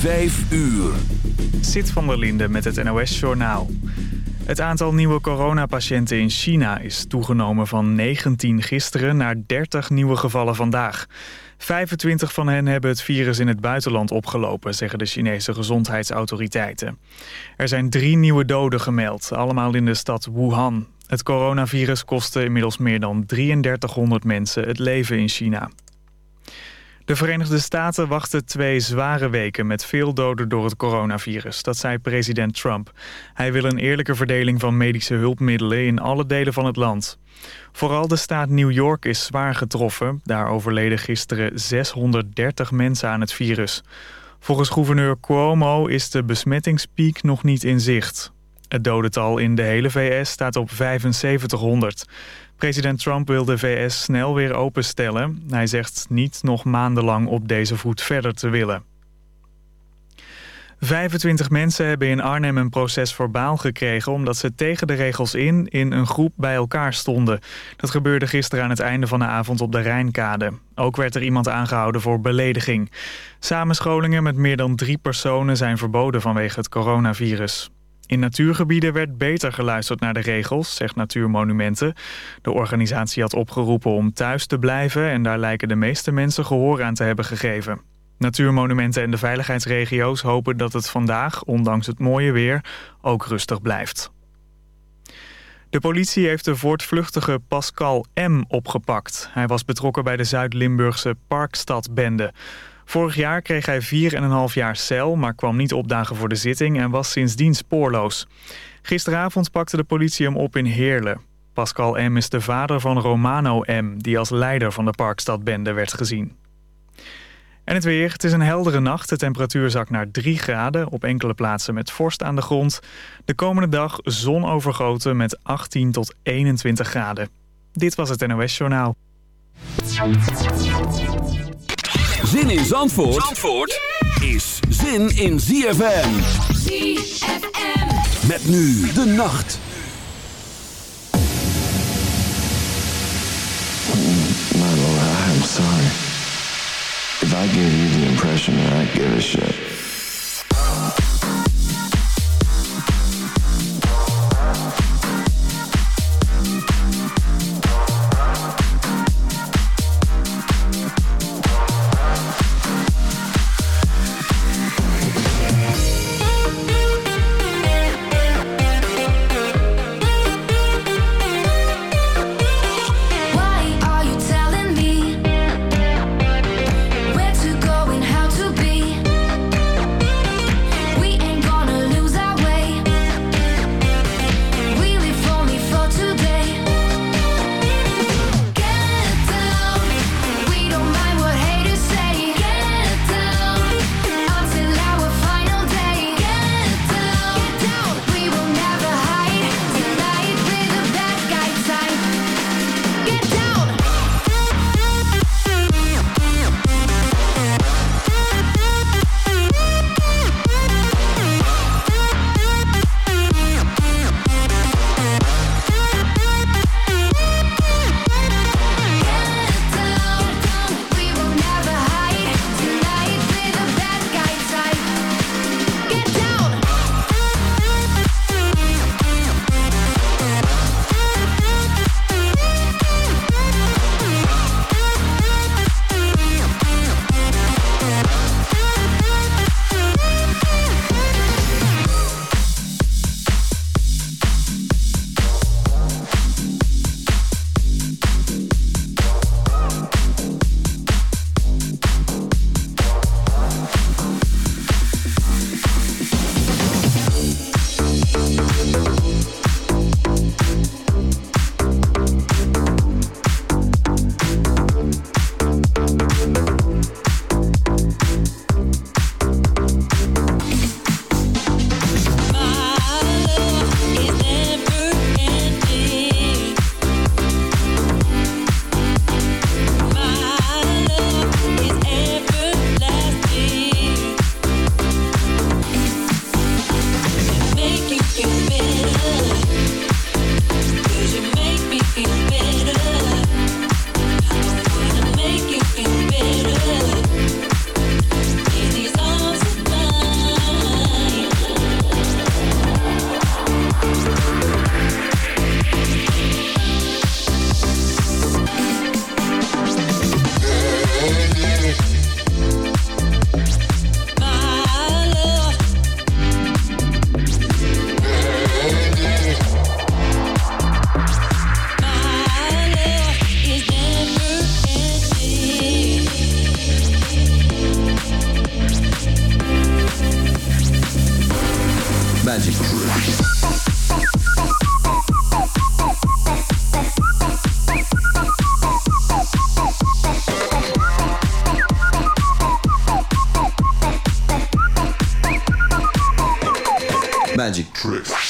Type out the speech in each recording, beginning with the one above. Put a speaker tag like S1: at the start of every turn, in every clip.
S1: 5 uur.
S2: Zit van der Linde met het NOS-journaal. Het aantal nieuwe coronapatiënten in China is toegenomen van 19 gisteren naar 30 nieuwe gevallen vandaag. 25 van hen hebben het virus in het buitenland opgelopen, zeggen de Chinese gezondheidsautoriteiten. Er zijn drie nieuwe doden gemeld, allemaal in de stad Wuhan. Het coronavirus kostte inmiddels meer dan 3300 mensen het leven in China. De Verenigde Staten wachten twee zware weken met veel doden door het coronavirus. Dat zei president Trump. Hij wil een eerlijke verdeling van medische hulpmiddelen in alle delen van het land. Vooral de staat New York is zwaar getroffen. Daar overleden gisteren 630 mensen aan het virus. Volgens gouverneur Cuomo is de besmettingspiek nog niet in zicht. Het dodental in de hele VS staat op 7500. President Trump wil de VS snel weer openstellen. Hij zegt niet nog maandenlang op deze voet verder te willen. 25 mensen hebben in Arnhem een proces verbaal gekregen... omdat ze tegen de regels in in een groep bij elkaar stonden. Dat gebeurde gisteren aan het einde van de avond op de Rijnkade. Ook werd er iemand aangehouden voor belediging. Samenscholingen met meer dan drie personen zijn verboden vanwege het coronavirus. In natuurgebieden werd beter geluisterd naar de regels, zegt Natuurmonumenten. De organisatie had opgeroepen om thuis te blijven... en daar lijken de meeste mensen gehoor aan te hebben gegeven. Natuurmonumenten en de veiligheidsregio's hopen dat het vandaag, ondanks het mooie weer, ook rustig blijft. De politie heeft de voortvluchtige Pascal M. opgepakt. Hij was betrokken bij de Zuid-Limburgse Parkstadbende. Vorig jaar kreeg hij 4,5 jaar cel, maar kwam niet opdagen voor de zitting en was sindsdien spoorloos. Gisteravond pakte de politie hem op in Heerlen. Pascal M. is de vader van Romano M., die als leider van de Parkstadbende werd gezien. En het weer. Het is een heldere nacht. De temperatuur zakt naar 3 graden. Op enkele plaatsen met vorst aan de grond. De komende dag zon overgoten met 18 tot 21 graden. Dit was het NOS Journaal.
S1: Zin in Zandvoort, Zandvoort is zin in ZFM.
S3: ZFM.
S1: Met nu de nacht.
S4: My lord, I'm sorry. If I gave you the impression that I give a shit.
S5: Magic Tricks.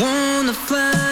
S6: Wanna
S7: fly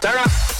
S8: Turn
S9: up.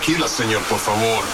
S9: Tequila, señor, por favor.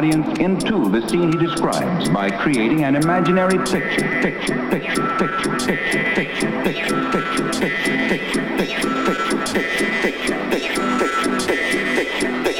S10: Audience into the scene he describes by creating an imaginary picture, picture, picture, picture, picture, picture, picture, picture, picture, picture, picture, picture, picture, picture, picture, picture, picture, picture,